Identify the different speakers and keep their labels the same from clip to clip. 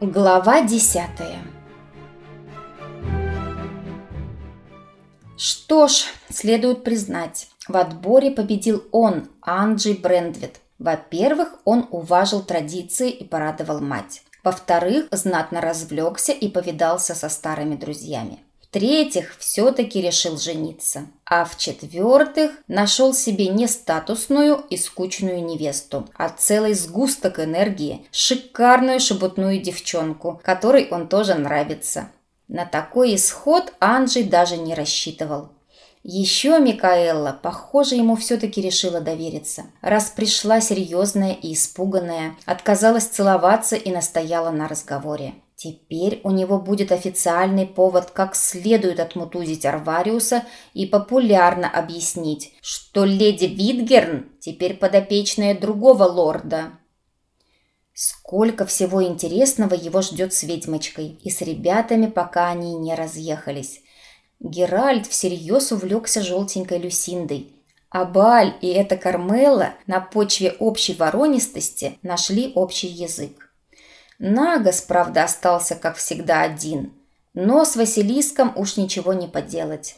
Speaker 1: Глава десятая Что ж, следует признать, в отборе победил он, Анджей Брендвит. Во-первых, он уважил традиции и порадовал мать. Во-вторых, знатно развлекся и повидался со старыми друзьями. В-третьих, все-таки решил жениться. А в-четвертых, нашел себе не статусную и скучную невесту, а целый сгусток энергии, шикарную шебутную девчонку, которой он тоже нравится. На такой исход Анджей даже не рассчитывал. Еще Микаэла, похоже, ему все-таки решила довериться. Раз пришла серьезная и испуганная, отказалась целоваться и настояла на разговоре. Теперь у него будет официальный повод как следует отмутузить Арвариуса и популярно объяснить, что леди Витгерн теперь подопечная другого лорда. Сколько всего интересного его ждет с ведьмочкой и с ребятами, пока они не разъехались. Геральт всерьез увлекся желтенькой Люсиндой, а Баль и эта Кармела на почве общей воронистости нашли общий язык. Нагас, правда, остался, как всегда, один. Но с Василиском уж ничего не поделать.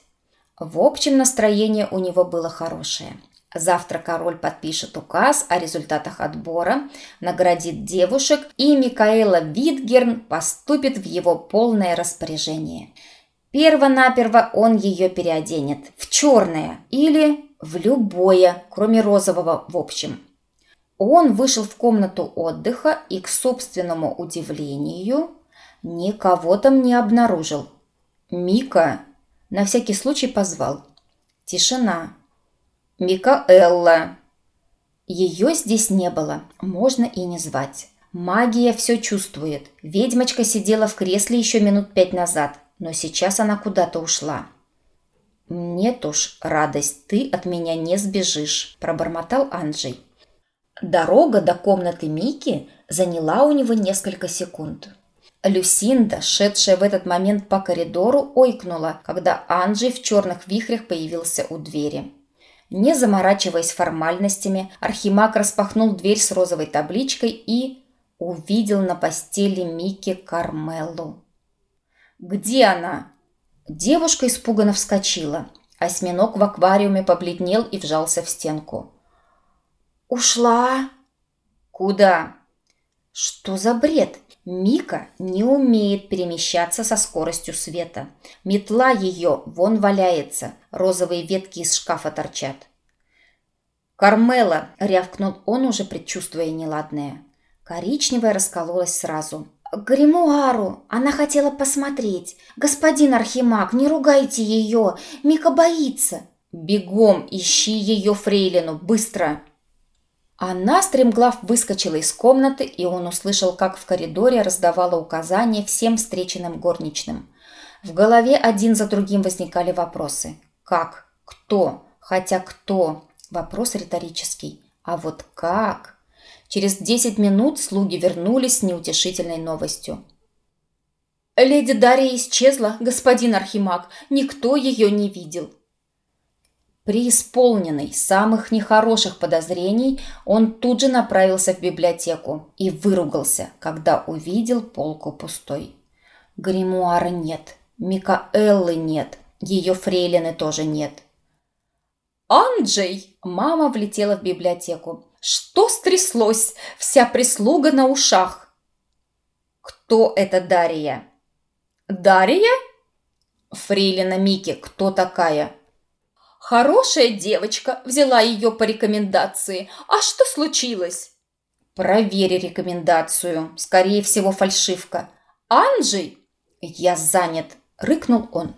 Speaker 1: В общем, настроение у него было хорошее. Завтра король подпишет указ о результатах отбора, наградит девушек, и Микаэла Витгерн поступит в его полное распоряжение. Перво-наперво он ее переоденет в черное или в любое, кроме розового в общем – он вышел в комнату отдыха и, к собственному удивлению, никого там не обнаружил. Мика на всякий случай позвал. Тишина. «Микаэлла!» Ее здесь не было, можно и не звать. Магия все чувствует. Ведьмочка сидела в кресле еще минут пять назад, но сейчас она куда-то ушла. «Нет уж, радость, ты от меня не сбежишь», – пробормотал Анджей. Дорога до комнаты Мики заняла у него несколько секунд. Люсинда, шедшая в этот момент по коридору, ойкнула, когда Анджей в черных вихрях появился у двери. Не заморачиваясь формальностями, Архимаг распахнул дверь с розовой табличкой и увидел на постели Мики Кармелу. «Где она?» Девушка испуганно вскочила. Осьминог в аквариуме побледнел и вжался в стенку. «Ушла». «Куда?» «Что за бред? Мика не умеет перемещаться со скоростью света. Метла ее вон валяется, розовые ветки из шкафа торчат». «Кармела!» – рявкнул он, уже предчувствуя неладное. Коричневая раскололась сразу. «Гримуару! Она хотела посмотреть! Господин Архимаг, не ругайте ее! Мика боится!» «Бегом ищи ее фрейлину! Быстро!» Она стремглав выскочила из комнаты, и он услышал, как в коридоре раздавала указания всем встреченным горничным. В голове один за другим возникали вопросы. Как? Кто? Хотя кто? Вопрос риторический. А вот как? Через десять минут слуги вернулись с неутешительной новостью. «Леди Дарья исчезла, господин Архимаг. Никто ее не видел», Преисполненный самых нехороших подозрений, он тут же направился в библиотеку и выругался, когда увидел полку пустой. Гримуара нет, Микаэллы нет, ее фрейлины тоже нет. «Анджей!» – мама влетела в библиотеку. «Что стряслось? Вся прислуга на ушах!» «Кто это Дарья?» «Дарья?» «Фрейлина Мики, кто такая?» Хорошая девочка, взяла ее по рекомендации. А что случилось? Проверь рекомендацию. Скорее всего, фальшивка. Анджей? Я занят, рыкнул он.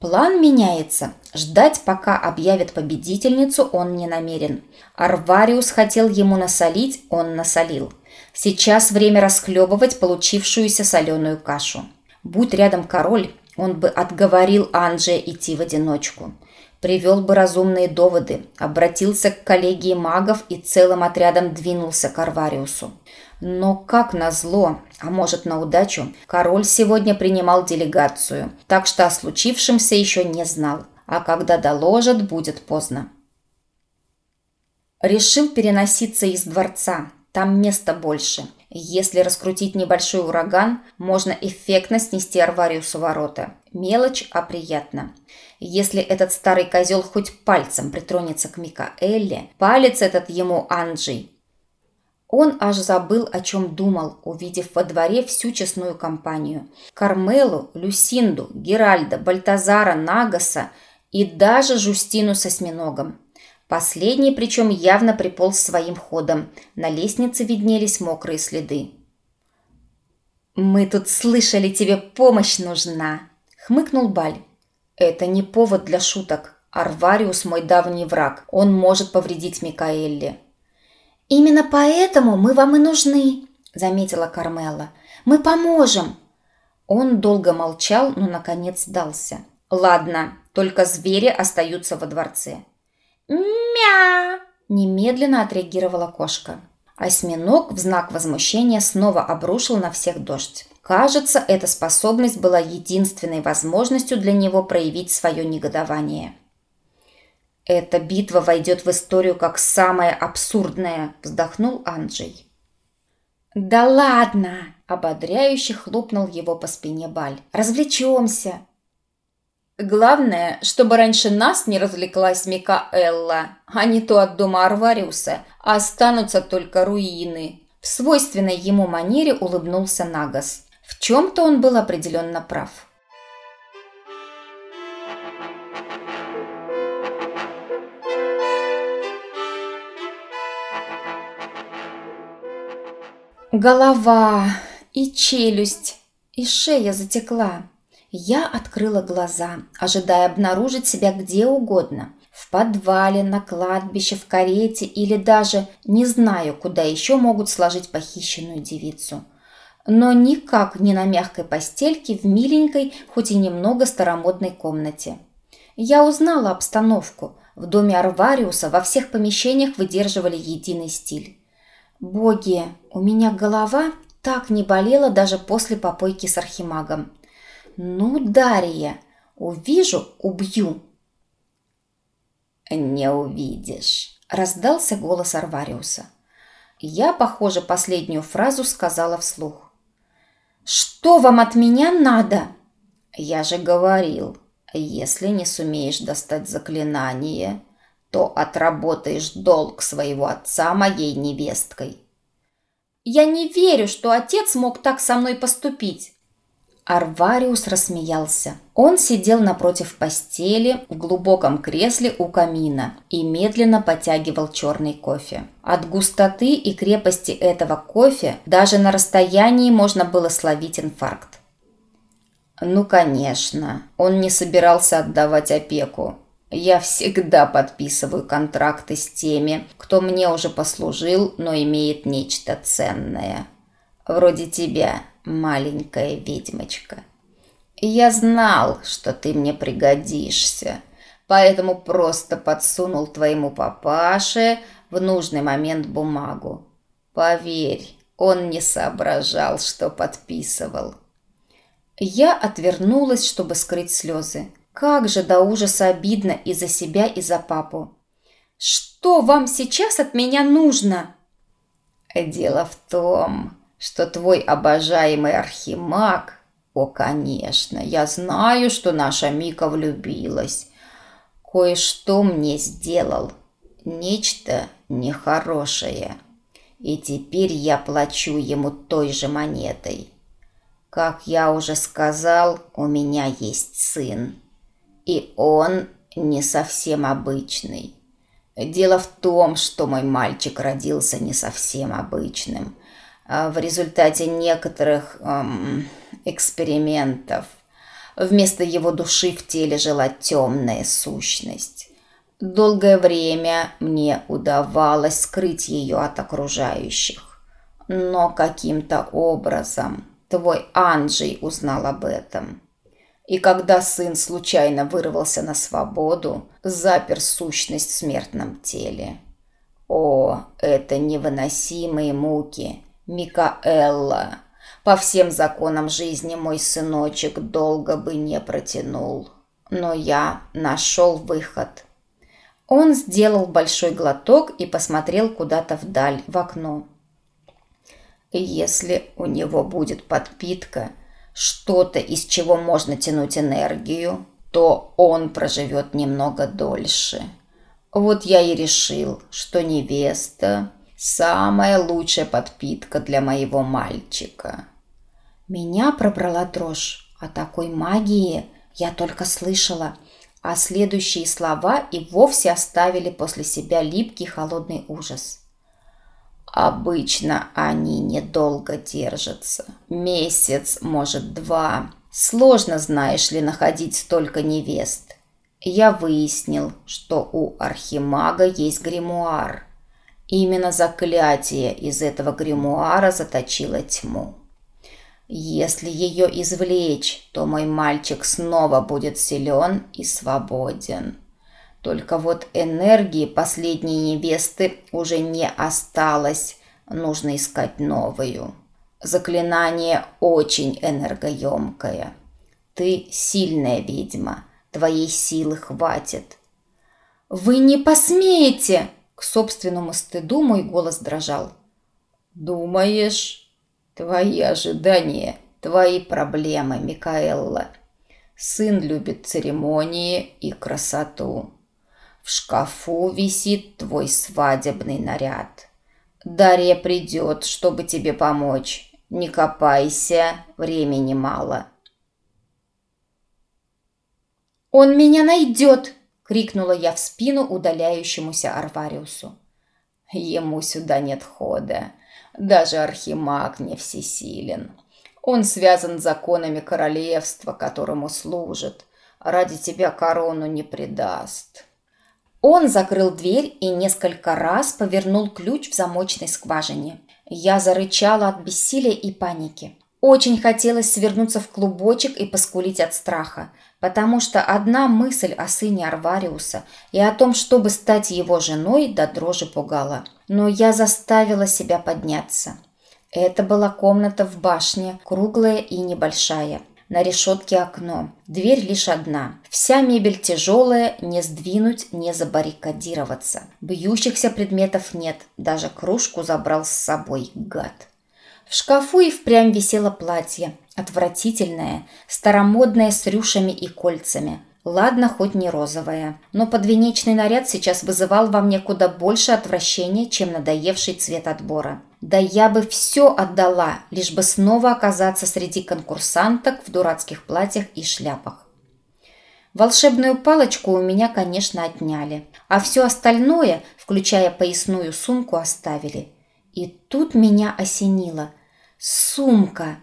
Speaker 1: План меняется. Ждать, пока объявят победительницу, он не намерен. Арвариус хотел ему насолить, он насолил. Сейчас время расхлебывать получившуюся соленую кашу. Будь рядом король, он бы отговорил Анджея идти в одиночку привел бы разумные доводы, обратился к коллегии магов и целым отрядом двинулся к Арвариусу. Но как назло, а может на удачу, король сегодня принимал делегацию, так что о случившемся еще не знал, а когда доложат, будет поздно. Решил переноситься из дворца, там места больше. Если раскрутить небольшой ураган, можно эффектно снести Арвариусу ворота. Мелочь, а приятно. Если этот старый козел хоть пальцем притронется к Микаэлле, палец этот ему Анджей. Он аж забыл, о чем думал, увидев во дворе всю честную компанию. Кармелу, Люсинду, Геральда, Бальтазара, Нагаса и даже Жустину со осьминогом. Последний причем явно приполз своим ходом. На лестнице виднелись мокрые следы. «Мы тут слышали, тебе помощь нужна!» — хмыкнул Баль. «Это не повод для шуток. Арвариус мой давний враг. Он может повредить Микаэлле». «Именно поэтому мы вам и нужны», — заметила Кармела. «Мы поможем». Он долго молчал, но, наконец, сдался. «Ладно, только звери остаются во дворце. «Мя!» – немедленно отреагировала кошка. Осьминог в знак возмущения снова обрушил на всех дождь. Кажется, эта способность была единственной возможностью для него проявить свое негодование. «Эта битва войдет в историю как самая абсурдная», – вздохнул Анджей. «Да ладно!» – ободряюще хлопнул его по спине Баль. «Развлечемся!» Главное, чтобы раньше нас не развлеклась Микаэлла, а не то от дома Арвариуса останутся только руины. В свойственной ему манере улыбнулся Нагас. В чем-то он был определенно прав. Голова и челюсть, и шея затекла. Я открыла глаза, ожидая обнаружить себя где угодно. В подвале, на кладбище, в карете или даже не знаю, куда еще могут сложить похищенную девицу. Но никак не на мягкой постельке в миленькой, хоть и немного старомодной комнате. Я узнала обстановку. В доме Арвариуса во всех помещениях выдерживали единый стиль. Боги, у меня голова так не болела даже после попойки с архимагом. «Ну, Дарья, увижу – убью!» «Не увидишь», – раздался голос Арвариуса. Я, похоже, последнюю фразу сказала вслух. «Что вам от меня надо?» «Я же говорил, если не сумеешь достать заклинание, то отработаешь долг своего отца моей невесткой». «Я не верю, что отец мог так со мной поступить!» Арвариус рассмеялся. Он сидел напротив постели в глубоком кресле у камина и медленно потягивал черный кофе. От густоты и крепости этого кофе даже на расстоянии можно было словить инфаркт. Ну, конечно, он не собирался отдавать опеку. Я всегда подписываю контракты с теми, кто мне уже послужил, но имеет нечто ценное. Вроде тебя – маленькая ведьмочка. Я знал, что ты мне пригодишься, поэтому просто подсунул твоему папаше в нужный момент бумагу. Поверь, он не соображал, что подписывал. Я отвернулась, чтобы скрыть слезы. Как же до ужаса обидно и за себя, и за папу. «Что вам сейчас от меня нужно?» «Дело в том, что твой обожаемый архимаг... О, конечно, я знаю, что наша Мика влюбилась. Кое-что мне сделал. Нечто нехорошее. И теперь я плачу ему той же монетой. Как я уже сказал, у меня есть сын. И он не совсем обычный. Дело в том, что мой мальчик родился не совсем обычным – в результате некоторых эм, экспериментов. Вместо его души в теле жила темная сущность. Долгое время мне удавалось скрыть ее от окружающих. Но каким-то образом твой Анджей узнал об этом. И когда сын случайно вырвался на свободу, запер сущность в смертном теле. О, это невыносимые муки – Микаэлла, по всем законам жизни мой сыночек долго бы не протянул. Но я нашел выход. Он сделал большой глоток и посмотрел куда-то вдаль, в окно. Если у него будет подпитка, что-то, из чего можно тянуть энергию, то он проживет немного дольше. Вот я и решил, что невеста – самая лучшая подпитка для моего мальчика.
Speaker 2: Меня пробрала дрожь. О такой магии я только слышала, а следующие слова и вовсе оставили после себя липкий холодный ужас.
Speaker 1: Обычно они недолго держатся. Месяц, может, два. Сложно, знаешь ли, находить столько невест. Я выяснил, что у архимага есть гримуар. Именно заклятие из этого гримуара заточило тьму. Если ее извлечь, то мой мальчик снова будет силен и свободен. Только вот энергии последней невесты уже не осталось, нужно искать новую. Заклинание очень энергоемкое. Ты сильная ведьма, твоей силы хватит.
Speaker 2: «Вы не посмеете!» К собственному стыду мой голос дрожал.
Speaker 1: «Думаешь?» Твои ожидания, твои проблемы, Микаэлла. Сын любит церемонии и красоту. В шкафу висит твой свадебный наряд. Дарья придет, чтобы тебе помочь. Не копайся, времени мало.
Speaker 2: «Он меня найдет!» — крикнула я в спину удаляющемуся Арвариусу.
Speaker 1: «Ему сюда нет хода. Даже архимаг не всесилен. Он связан законами королевства, которому служит. Ради тебя корону не предаст.
Speaker 2: Он закрыл дверь и несколько раз повернул ключ в замочной скважине. Я зарычала от бессилия и паники. Очень хотелось свернуться в клубочек и поскулить от страха, потому что одна мысль о сыне Арвариуса и о том, чтобы стать его женой, до дрожи пугала. Но я заставила себя подняться. Это была комната в башне, круглая и небольшая. На решетке окно. Дверь лишь одна. Вся мебель тяжелая, не сдвинуть, не забаррикадироваться. Бьющихся предметов нет. Даже кружку забрал с собой, гад. Шкафу и впрямь висело платье. Отвратительное, старомодное с рюшами и кольцами. Ладно, хоть не розовое. Но подвенечный наряд сейчас вызывал во мне куда больше отвращения, чем надоевший цвет отбора. Да я бы все отдала, лишь бы снова оказаться среди конкурсанток в дурацких платьях и шляпах. Волшебную палочку у меня, конечно, отняли, а все остальное, включая поясную сумку, оставили. И тут меня осенило. Сумка!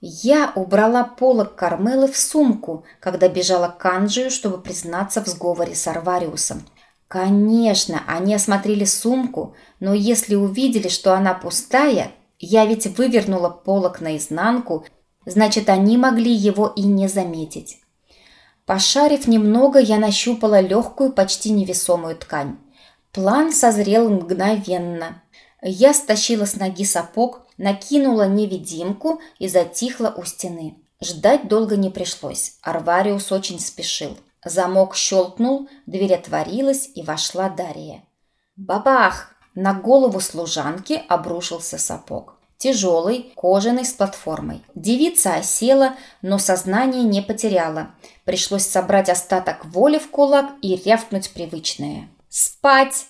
Speaker 2: Я убрала полок Кармелы в сумку, когда бежала к Анджию, чтобы признаться в сговоре с Арвариусом. Конечно, они осмотрели сумку, но если увидели, что она пустая, я ведь вывернула полок наизнанку, значит, они могли его и не заметить. Пошарив немного, я нащупала легкую, почти невесомую ткань. План созрел мгновенно. Я стащила с ноги сапог, накинула невидимку и затихла у стены. Ждать долго не пришлось. Арвариус очень спешил. Замок щелкнул, дверь отворилась, и вошла Дарья. Бабах! На голову служанки обрушился сапог. Тяжелый, кожаный с платформой. Девица осела, но сознание не потеряла. Пришлось собрать остаток воли в кулак и рявкнуть привычное. «Спать!»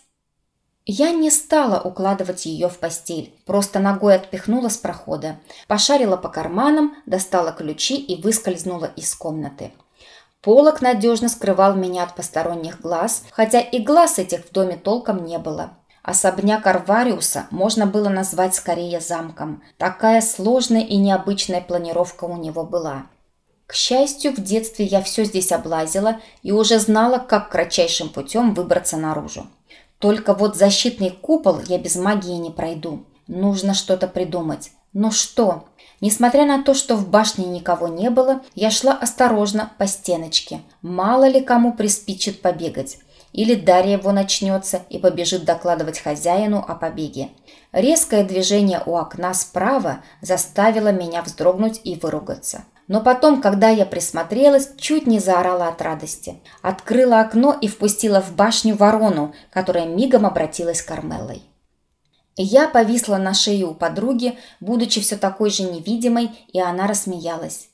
Speaker 2: Я не стала укладывать ее в постель, просто ногой отпихнула с прохода, пошарила по карманам, достала ключи и выскользнула из комнаты. Полок надежно скрывал меня от посторонних глаз, хотя и глаз этих в доме толком не было. Особняк Арвариуса можно было назвать скорее замком. Такая сложная и необычная планировка у него была. К счастью, в детстве я все здесь облазила и уже знала, как кратчайшим путем выбраться наружу. Только вот защитный купол я без магии не пройду. Нужно что-то придумать. Но что? Несмотря на то, что в башне никого не было, я шла осторожно по стеночке. Мало ли кому приспичит побегать. Или Дарья его начнется и побежит докладывать хозяину о побеге. Резкое движение у окна справа заставило меня вздрогнуть и выругаться. Но потом, когда я присмотрелась, чуть не заорала от радости. Открыла окно и впустила в башню ворону, которая мигом обратилась к Кармеллой. Я повисла на шее у подруги, будучи все такой же невидимой, и она рассмеялась.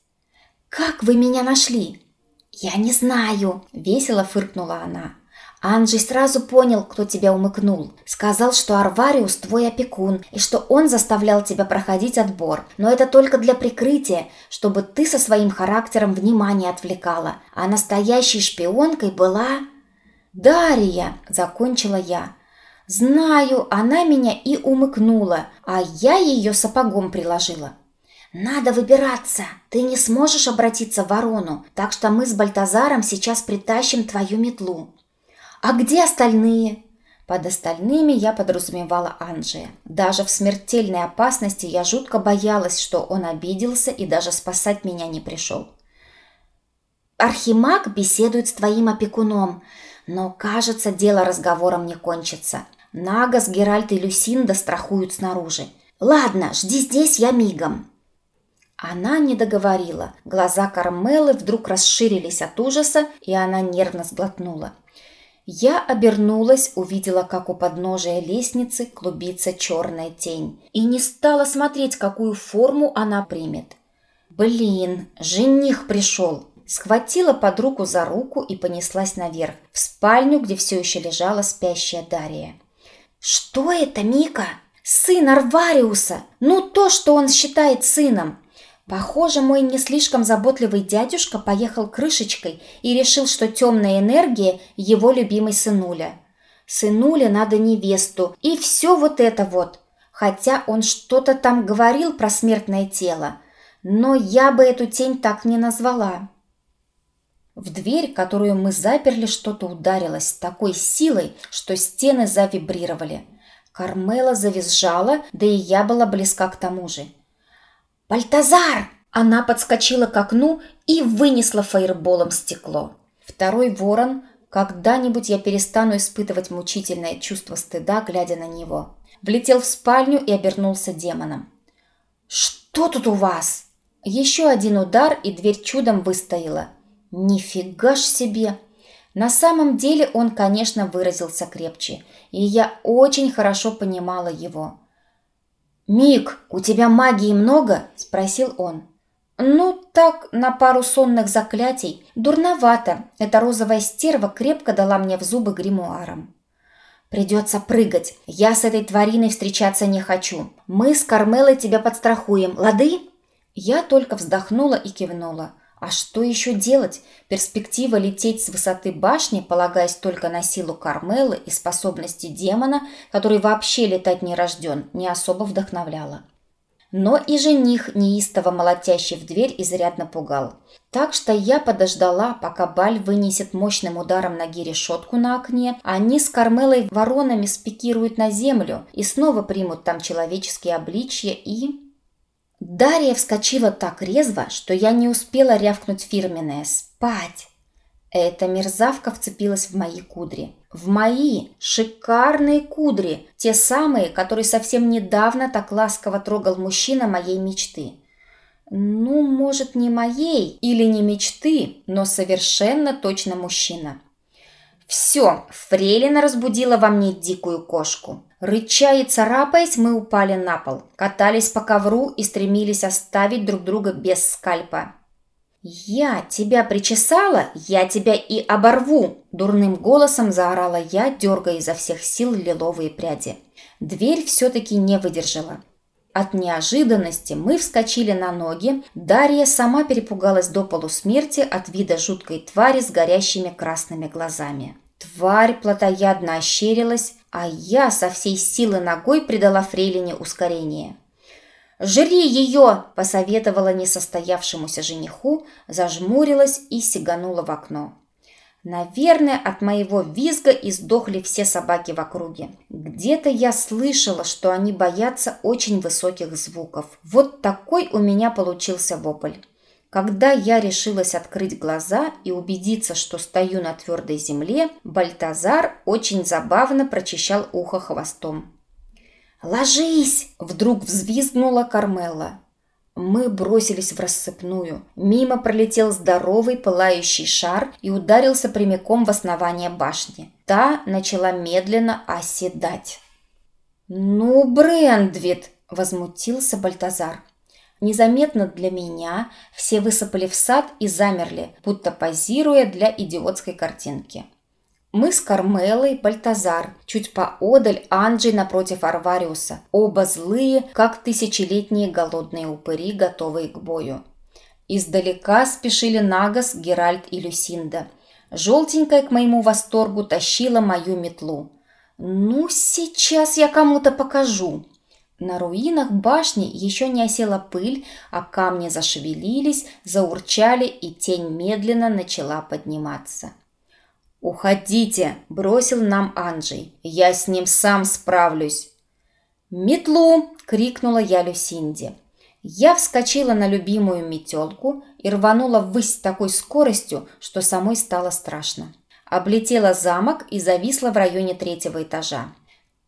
Speaker 2: «Как вы меня нашли?» «Я не знаю», — весело фыркнула она. Анджей сразу понял, кто тебя умыкнул. Сказал, что Арвариус твой опекун, и что он заставлял тебя проходить отбор. Но это только для прикрытия, чтобы ты со своим характером внимание отвлекала. А настоящей шпионкой была... «Дарья!» – закончила я. «Знаю, она меня и умыкнула, а я ее сапогом приложила». «Надо выбираться. Ты не сможешь обратиться в ворону, так что мы с Бальтазаром сейчас притащим твою метлу. «А где остальные?» Под остальными я подразумевала Анджия. Даже в смертельной опасности я жутко боялась, что он обиделся и даже спасать меня не пришел. «Архимаг беседует с твоим опекуном, но, кажется, дело разговором не кончится. Нагас, Геральт и Люсинда страхуют снаружи. Ладно, жди здесь, я мигом». Она не договорила. Глаза Кармелы вдруг расширились от ужаса, и она нервно сглотнула. Я обернулась, увидела, как у подножия лестницы клубится черная тень, и не стала смотреть, какую форму она примет. «Блин, жених пришел!» Схватила подругу за руку и понеслась наверх, в спальню, где все еще лежала спящая Дарья. «Что это, Мика? Сын Арвариуса! Ну, то, что он считает сыном!» Похоже, мой не слишком заботливый дядюшка поехал крышечкой и решил, что темная энергия – его любимый сынуля. Сынуле надо невесту, и все вот это вот. Хотя он что-то там говорил про смертное тело, но я бы эту тень так не назвала. В дверь, которую мы заперли, что-то ударилось с такой силой, что стены завибрировали. Кармела завизжала, да и я была близка к тому же. «Бальтазар!» Она подскочила к окну и вынесла фаерболом стекло. Второй ворон, когда-нибудь я перестану испытывать мучительное чувство стыда, глядя на него. Влетел в спальню и обернулся демоном. «Что тут у вас?» Еще один удар, и дверь чудом выстояла. «Нифига ж себе!» На самом деле он, конечно, выразился крепче, и я очень хорошо понимала его. «Мик, у тебя магии много?» – спросил он. «Ну, так, на пару сонных заклятий. Дурновато. Эта розовая стерва крепко дала мне в зубы гримуаром». «Придется прыгать. Я с этой твариной встречаться не хочу. Мы с Кармелой тебя подстрахуем, лады?» Я только вздохнула и кивнула. А что еще делать? Перспектива лететь с высоты башни, полагаясь только на силу Кармелы и способности демона, который вообще летать не рожден, не особо вдохновляла. Но и жених, неистово молотящий в дверь, изрядно пугал. Так что я подождала, пока Баль вынесет мощным ударом ноги решетку на окне, а они с Кармелой воронами спикируют на землю и снова примут там человеческие обличья и... Дарья вскочила так резво, что я не успела рявкнуть фирменное «Спать!». Эта мерзавка вцепилась в мои кудри. В мои шикарные кудри, те самые, которые совсем недавно так ласково трогал мужчина моей мечты. Ну, может, не моей или не мечты, но совершенно точно мужчина. Все, Фрейлина разбудила во мне дикую кошку. Рыча и царапаясь, мы упали на пол, катались по ковру и стремились оставить друг друга без скальпа. «Я тебя причесала, я тебя и оборву!» Дурным голосом заорала я, дергая изо всех сил лиловые пряди. Дверь все-таки не выдержала. От неожиданности мы вскочили на ноги. Дарья сама перепугалась до полусмерти от вида жуткой твари с горящими красными глазами. Тварь плотоядно ощерилась, а я со всей силы ногой придала фрейлине ускорение. «Жри ее!» – посоветовала несостоявшемуся жениху, зажмурилась и сиганула в окно. Наверное, от моего визга издохли все собаки в округе. Где-то я слышала, что они боятся очень высоких звуков. Вот такой у меня получился вопль. Когда я решилась открыть глаза и убедиться, что стою на твердой земле, Бальтазар очень забавно прочищал ухо хвостом. «Ложись!» – вдруг взвизгнула Кармела. Мы бросились в рассыпную. Мимо пролетел здоровый пылающий шар и ударился прямиком в основание башни. Та начала медленно оседать. «Ну, Брендвит!» – возмутился Бальтазар. Незаметно для меня все высыпали в сад и замерли, будто позируя для идиотской картинки. Мы с Кармелой, Бальтазар, чуть поодаль Анджей напротив Арвариуса, оба злые, как тысячелетние голодные упыри, готовые к бою. Издалека спешили Нагас, Геральт и Люсинда. Желтенькая к моему восторгу тащила мою метлу. «Ну, сейчас я кому-то покажу!» На руинах башни еще не осела пыль, а камни зашевелились, заурчали, и тень медленно начала подниматься. «Уходите!» – бросил нам Анджей. «Я с ним сам справлюсь!» «Метлу!» – крикнула я Люсинде. Я вскочила на любимую метелку и рванула ввысь с такой скоростью, что самой стало страшно. Облетела замок и зависла в районе третьего этажа.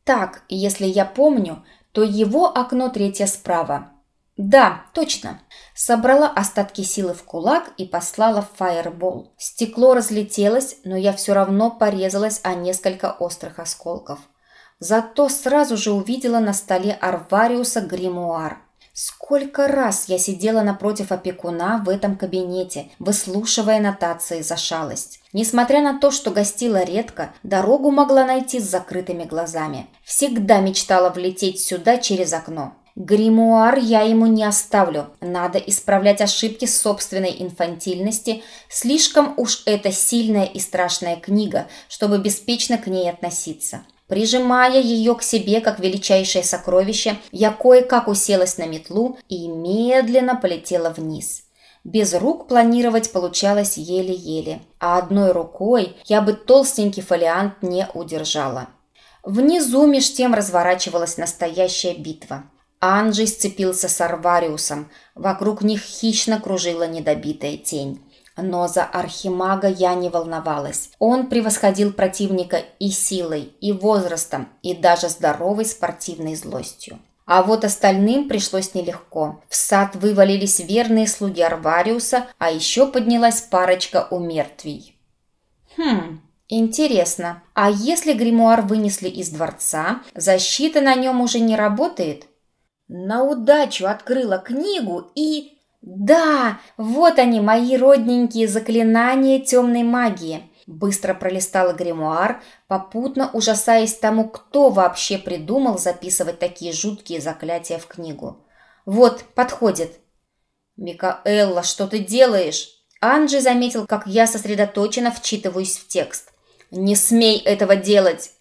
Speaker 2: Так, если я помню, то его окно третье справа. Да, точно. Собрала остатки силы в кулак и послала фаербол. Стекло разлетелось, но я все равно порезалась о несколько острых осколков. Зато сразу же увидела на столе Арвариуса гримуар. Сколько раз я сидела напротив опекуна в этом кабинете, выслушивая нотации за шалость. Несмотря на то, что гостила редко, дорогу могла найти с закрытыми глазами. Всегда мечтала влететь сюда через окно. Гримуар я ему не оставлю. Надо исправлять ошибки собственной инфантильности. Слишком уж это сильная и страшная книга, чтобы беспечно к ней относиться. Прижимая ее к себе, как величайшее сокровище, я кое-как уселась на метлу и медленно полетела вниз. Без рук планировать получалось еле-еле, а одной рукой я бы толстенький фолиант не удержала. Внизу меж тем разворачивалась настоящая битва. Анджей сцепился с Арвариусом, вокруг них хищно кружила недобитая тень. Но за архимага я не волновалась. Он превосходил противника и силой, и возрастом, и даже здоровой спортивной злостью. А вот остальным пришлось нелегко. В сад вывалились верные слуги Арвариуса, а еще поднялась парочка умертвий. Хм, интересно, а если гримуар вынесли из дворца, защита на нем уже не работает? На удачу открыла книгу и... «Да, вот они, мои родненькие заклинания темной магии!» Быстро пролистала гримуар, попутно ужасаясь тому, кто вообще придумал записывать такие жуткие заклятия в книгу. «Вот, подходит!» «Микаэлла, что ты делаешь?» Анджи заметил, как я сосредоточенно вчитываюсь в текст. «Не смей этого делать!»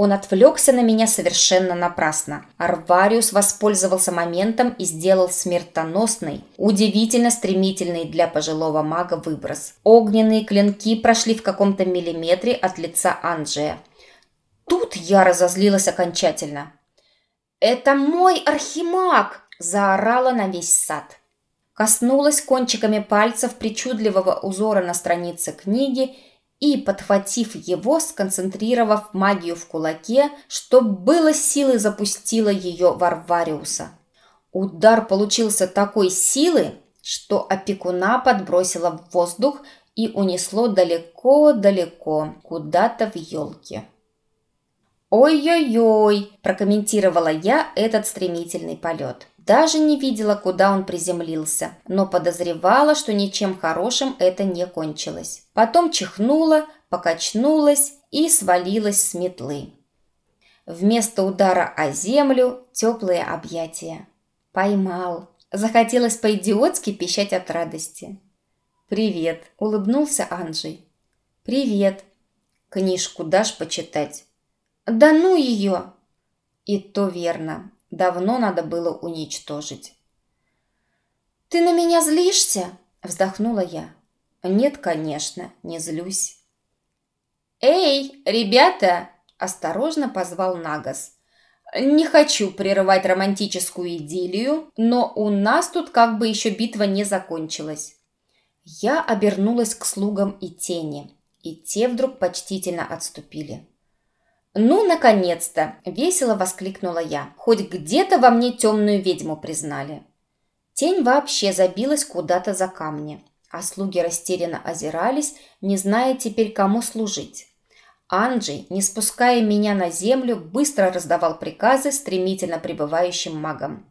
Speaker 2: Он отвлекся на меня совершенно напрасно. Арвариус воспользовался моментом и сделал смертоносный, удивительно стремительный для пожилого мага выброс. Огненные клинки прошли в каком-то миллиметре от лица Анджея. Тут я разозлилась окончательно. «Это мой архимаг!» – заорала на весь сад. Коснулась кончиками пальцев причудливого узора на странице книги – и, подхватив его, сконцентрировав магию в кулаке, чтоб было силы запустила ее в Арвариуса. Удар получился такой силы, что опекуна подбросило в воздух и унесло далеко-далеко, куда-то в елке. «Ой-ой-ой!» – прокомментировала я этот стремительный полет. Даже не видела, куда он приземлился, но подозревала, что ничем хорошим это не кончилось. Потом чихнула, покачнулась и свалилась с метлы. Вместо удара о землю теплые объятия. Поймал. Захотелось по-идиотски пищать от радости. «Привет», — улыбнулся Анджей. «Привет. Книжку дашь почитать?» «Да ну ее!» «И то верно. Давно надо было уничтожить. «Ты на меня злишься?» – вздохнула я. «Нет, конечно, не злюсь». «Эй, ребята!» – осторожно позвал Нагас. «Не хочу прерывать романтическую идиллию, но у нас тут как бы еще битва не закончилась». Я обернулась к слугам и тени, и те вдруг почтительно отступили. «Ну, наконец-то!» – весело воскликнула я. «Хоть где-то во мне темную ведьму признали». Тень вообще забилась куда-то за камни, а слуги растерянно озирались, не зная теперь, кому служить.
Speaker 1: Анджей, не спуская меня на землю, быстро раздавал приказы стремительно прибывающим магам.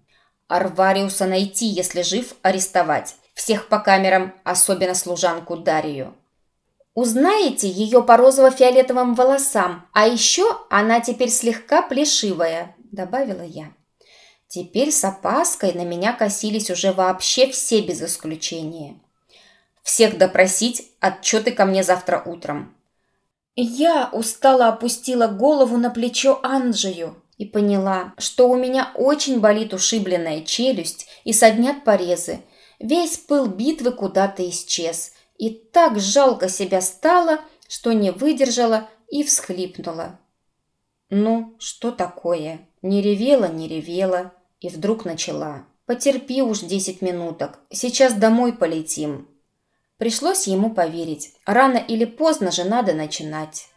Speaker 1: Арвариуса найти, если жив, арестовать. Всех по камерам, особенно служанку Дарию. Узнаете ее по розово-фиолетовым волосам, а еще она теперь слегка плешивая, добавила я. Теперь с опаской на меня косились уже вообще все без исключения. Всех допросить, отчеты ко мне завтра утром. Я устало опустила голову на плечо Анджею и поняла, что у меня очень болит ушибленная челюсть и соднят порезы. Весь пыл битвы куда-то исчез, и так жалко себя стало, что не выдержала и всхлипнула. Ну, что такое? Не ревела, не ревела, и вдруг начала. Потерпи уж десять минуток, сейчас домой полетим. Пришлось ему поверить. Рано или поздно же надо начинать.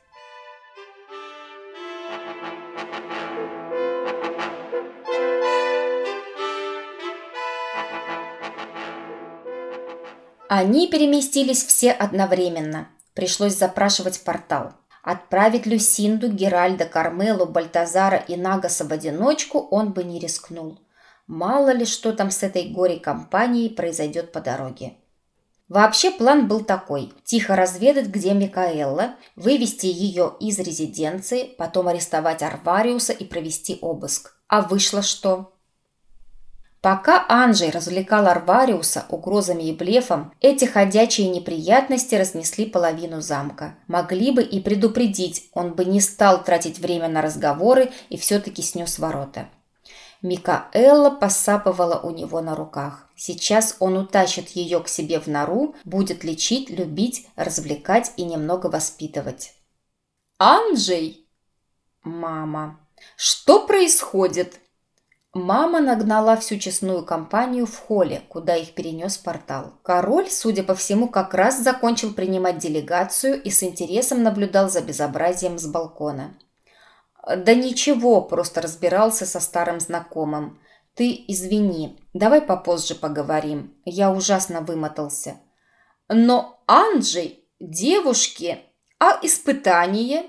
Speaker 1: Они переместились все одновременно. Пришлось запрашивать портал. Отправить Люсинду, Геральда, Кармелу, Бальтазара и Нагаса в одиночку он бы не рискнул. Мало ли, что там с этой горе-компанией произойдет по дороге. Вообще план был такой – тихо разведать, где Микаэлла, вывести ее из резиденции, потом арестовать Арвариуса и провести обыск. А вышло что? Пока Анжей развлекал Арвариуса угрозами и блефом, эти ходячие неприятности разнесли половину замка. Могли бы и предупредить, он бы не стал тратить время на разговоры и все-таки снес ворота. Микаэлла посапывала у него на руках. Сейчас он утащит ее к себе в нору, будет лечить, любить, развлекать и немного воспитывать. «Анжей!» «Мама!» «Что происходит?» Мама нагнала всю честную компанию в холле, куда их перенес портал. Король, судя по всему, как раз закончил принимать делегацию и с интересом наблюдал за безобразием с балкона. «Да ничего, просто разбирался со старым знакомым. Ты извини, давай попозже поговорим. Я ужасно вымотался». «Но, Анджей, девушки, а испытание?»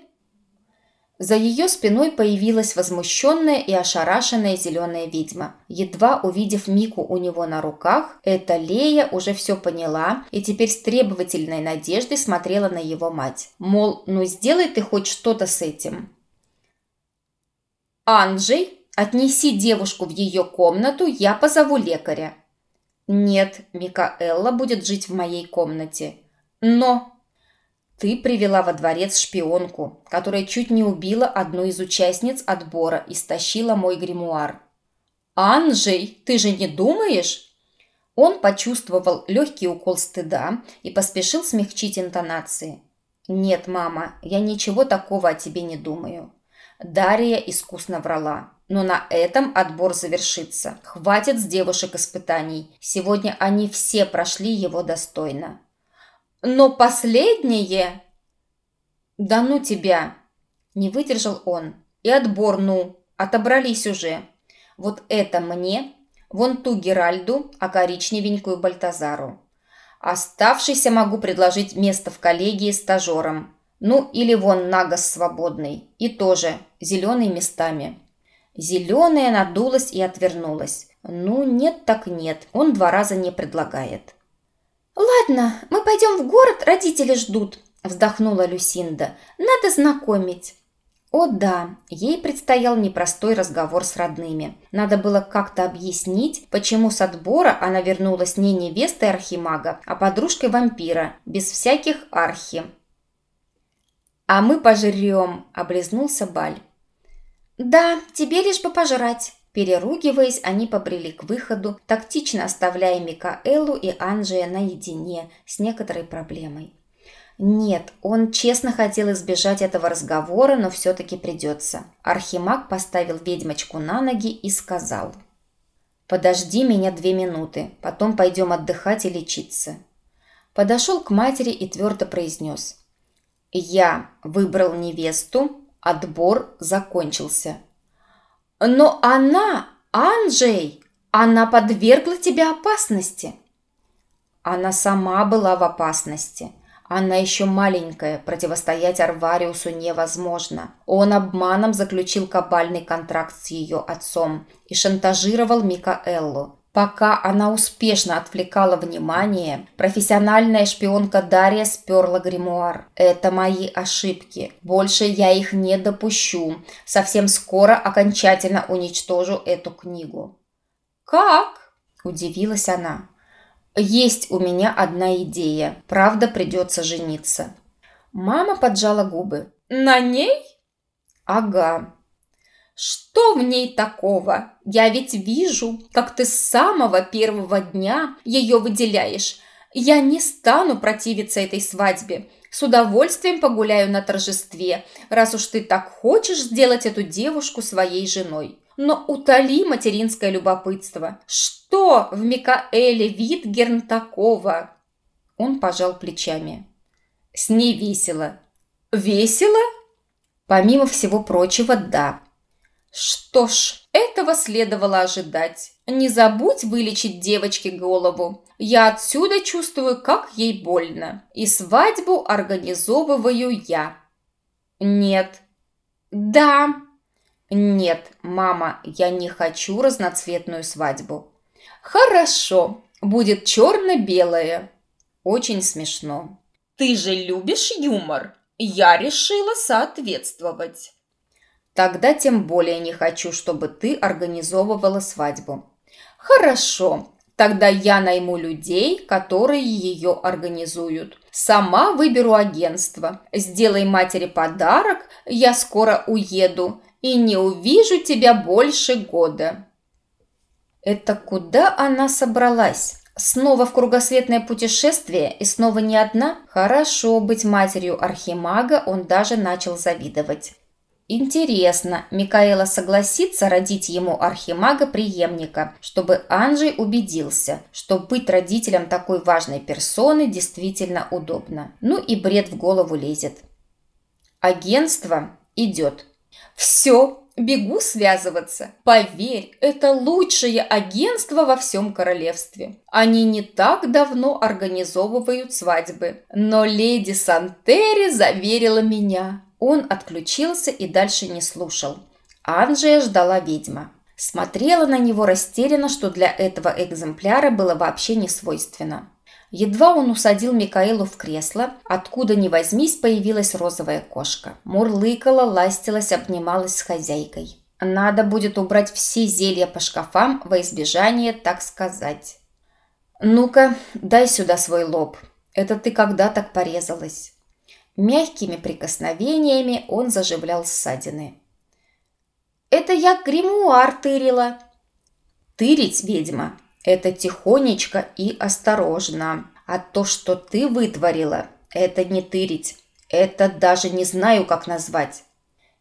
Speaker 1: За ее спиной появилась возмущенная и ошарашенная зеленая ведьма. Едва увидев Мику у него на руках, эта Лея уже все поняла и теперь с требовательной надеждой смотрела на его мать. Мол, ну сделай ты хоть что-то с этим. «Анджей, отнеси девушку в ее комнату, я позову лекаря». «Нет, Микаэлла будет жить в моей комнате». «Но...» Ты привела во дворец шпионку, которая чуть не убила одну из участниц отбора и стащила мой гримуар. «Анжей, ты же не думаешь?» Он почувствовал легкий укол стыда и поспешил смягчить интонации. «Нет, мама, я ничего такого о тебе не думаю». Дарья искусно врала. Но на этом отбор завершится. Хватит с девушек испытаний. Сегодня они все прошли его достойно. Но последнее... Да ну тебя! Не выдержал он. И отбор, ну, отобрались уже. Вот это мне, вон ту Геральду, а коричневенькую Бальтазару. Оставшийся могу предложить место в коллегии стажером. Ну, или вон Нагас свободный. И тоже зеленый местами. Зеленая надулась и отвернулась. Ну, нет так нет, он два раза не предлагает.
Speaker 2: «Ладно, мы пойдем в город, родители ждут», – вздохнула Люсинда. «Надо знакомить».
Speaker 1: О да, ей предстоял непростой разговор с родными. Надо было как-то объяснить, почему с отбора она вернулась не невестой архимага, а подружкой вампира, без всяких архи. «А мы пожрем», – облизнулся Баль.
Speaker 2: «Да, тебе лишь бы пожрать»,
Speaker 1: Переругиваясь, они побрели к выходу, тактично оставляя Микаэлу и Анджия наедине с некоторой проблемой. Нет, он честно хотел избежать этого разговора, но все-таки придется. Архимаг поставил ведьмочку на ноги и сказал. «Подожди меня две минуты, потом пойдем отдыхать и лечиться». Подошел к матери и твердо произнес. «Я выбрал невесту, отбор закончился.
Speaker 2: Но она, Анджей, она подвергла тебя опасности.
Speaker 1: Она сама была в опасности. Она еще маленькая, противостоять Арвариусу невозможно. Он обманом заключил кабальный контракт с ее отцом и шантажировал Микаэллу. Пока она успешно отвлекала внимание, профессиональная шпионка Дарья сперла гримуар. Это мои ошибки. Больше я их не допущу. Совсем скоро окончательно уничтожу эту книгу.
Speaker 2: «Как?»
Speaker 1: – удивилась она. Есть у меня одна идея. Правда, придется жениться. Мама поджала губы.
Speaker 2: На ней?
Speaker 1: Ага.
Speaker 2: Что в ней такого? Я ведь вижу, как ты с самого первого дня ее выделяешь. Я не стану противиться этой свадьбе. С удовольствием погуляю на торжестве, раз уж ты так хочешь сделать эту девушку своей женой но утоли материнское любопытство. Что в Микаэле Витгерн такого?
Speaker 1: Он пожал плечами.
Speaker 2: С ней весело.
Speaker 1: Весело? Помимо всего прочего, да.
Speaker 2: Что ж, этого следовало ожидать. Не забудь вылечить девочке голову. Я отсюда чувствую, как ей больно. И свадьбу организовываю я.
Speaker 1: Нет.
Speaker 2: Да,
Speaker 1: «Нет, мама, я не хочу разноцветную свадьбу».
Speaker 2: «Хорошо, будет черно-белое».
Speaker 1: «Очень смешно».
Speaker 2: «Ты же любишь юмор?» Я решила соответствовать.
Speaker 1: Тогда тем более не хочу, чтобы ты организовывала свадьбу.
Speaker 2: Хорошо, тогда я найму людей, которые ее организуют. Сама выберу агентство. Сделай матери подарок, я скоро уеду и не увижу тебя больше года».
Speaker 1: Это куда она собралась? Снова в кругосветное путешествие и снова не одна? Хорошо быть матерью архимага, он даже начал завидовать. Интересно, Микаэла согласится родить ему архимага-преемника, чтобы Анджей убедился, что быть родителем такой важной персоны действительно удобно. Ну и бред в голову лезет. Агентство идет.
Speaker 2: Все, бегу связываться. Поверь, это лучшее агентство во всем королевстве. Они не так давно организовывают свадьбы. Но леди Сантери заверила меня.
Speaker 1: Он отключился и дальше не слушал. Анжея ждала ведьма. Смотрела на него растерянно, что для этого экземпляра было вообще не свойственно. Едва он усадил Микаэлу в кресло, откуда ни возьмись появилась розовая кошка. Мурлыкала, ластилась, обнималась с хозяйкой. Надо будет убрать все зелья по шкафам во избежание, так сказать. «Ну-ка, дай сюда свой лоб. Это ты когда так порезалась?» Мягкими прикосновениями он заживлял ссадины.
Speaker 2: «Это я гримуар тырила».
Speaker 1: «Тырить, ведьма, это тихонечко и осторожно. А то, что ты вытворила, это не тырить. Это даже не знаю, как назвать.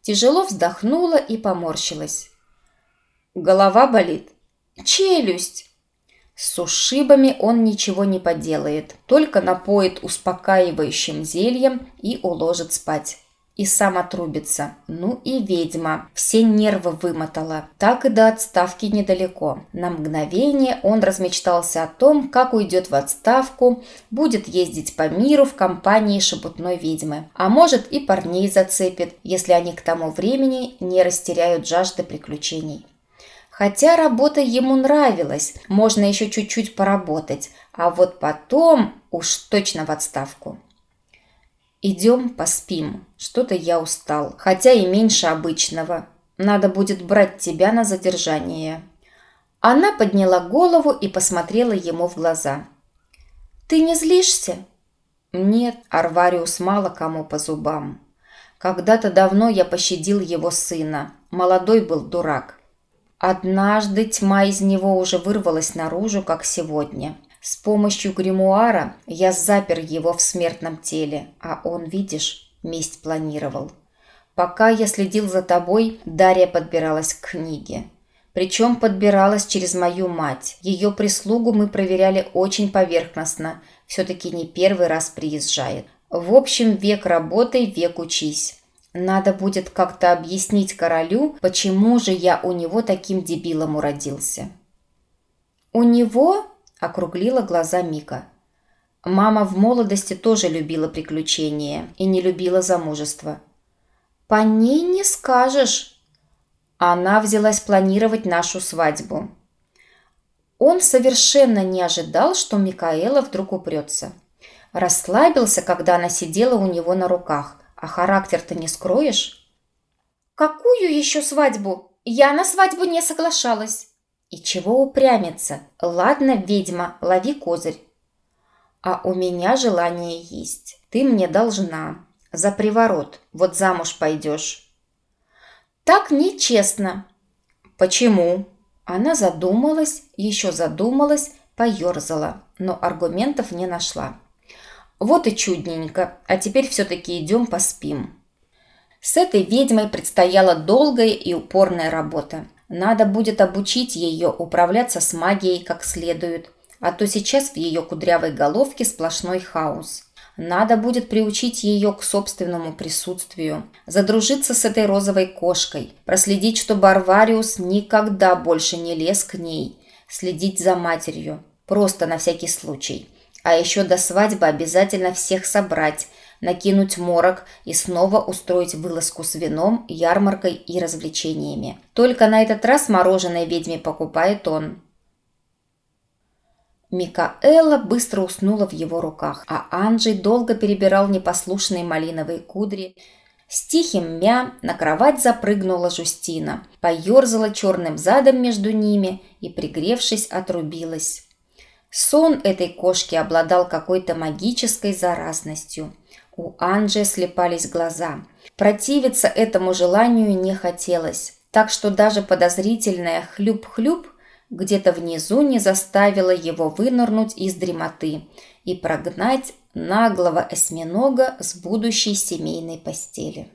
Speaker 1: Тяжело вздохнула и поморщилась. Голова болит.
Speaker 2: Челюсть.
Speaker 1: С ушибами он ничего не поделает, только напоит успокаивающим зельем и уложит спать и сам отрубится. Ну и ведьма. Все нервы вымотала. Так и до отставки недалеко. На мгновение он размечтался о том, как уйдет в отставку, будет ездить по миру в компании шебутной ведьмы. А может и парней зацепит, если они к тому времени не растеряют жажды приключений. Хотя работа ему нравилась, можно еще чуть-чуть поработать, а вот потом уж точно в отставку. «Идем поспим. Что-то я устал, хотя и меньше обычного. Надо будет брать тебя на задержание». Она подняла голову и посмотрела ему в глаза.
Speaker 2: «Ты не злишься?»
Speaker 1: «Нет, Арвариус мало кому по зубам. Когда-то давно я пощадил его сына. Молодой был дурак. Однажды тьма из него уже вырвалась наружу, как сегодня. С помощью гримуара я запер его в смертном теле, а он, видишь, месть планировал. Пока я следил за тобой, Дарья подбиралась к книге. Причем подбиралась через мою мать. Ее прислугу мы проверяли очень поверхностно. Все-таки не первый раз приезжает. В общем, век работай, век учись. Надо будет как-то объяснить королю, почему же я у него таким дебилом уродился.
Speaker 2: «У него?»
Speaker 1: округлила глаза Мика. Мама в молодости тоже любила приключения и не любила замужество.
Speaker 2: «По ней не скажешь».
Speaker 1: Она взялась планировать нашу свадьбу.
Speaker 2: Он совершенно не ожидал, что Микаэла вдруг упрется. Расслабился, когда она сидела у него на руках. А характер-то не скроешь? «Какую еще свадьбу? Я на свадьбу не соглашалась».
Speaker 1: «И чего упрямиться? Ладно, ведьма, лови козырь». «А у меня желание есть. Ты мне должна. За приворот. Вот замуж пойдешь».
Speaker 2: «Так нечестно».
Speaker 1: «Почему?»
Speaker 2: Она задумалась, еще задумалась, поерзала, но аргументов не нашла.
Speaker 1: Вот и чудненько, а теперь все-таки идем поспим.
Speaker 2: С этой ведьмой предстояла долгая и упорная работа. Надо будет обучить ее управляться с магией как следует, а то сейчас в ее кудрявой головке сплошной хаос. Надо будет приучить ее к собственному присутствию, задружиться с этой розовой кошкой, проследить, чтобы Арвариус никогда больше не лез к ней, следить за матерью, просто на всякий случай – а еще до свадьбы обязательно всех собрать, накинуть морок и снова устроить вылазку с вином, ярмаркой и развлечениями. Только на этот раз мороженое ведьме покупает он. Микаэла быстро уснула в его руках, а Анджей долго перебирал непослушные малиновые кудри. С тихим мя на кровать запрыгнула Жустина, поерзала черным задом между ними и, пригревшись, отрубилась. Сон этой кошки обладал какой-то магической заразностью. У Анджи слепались глаза. Противиться этому желанию не хотелось, так что даже подозрительное хлюп-хлюп где-то внизу не заставило его вынырнуть из дремоты и прогнать наглого осьминога с будущей семейной постели.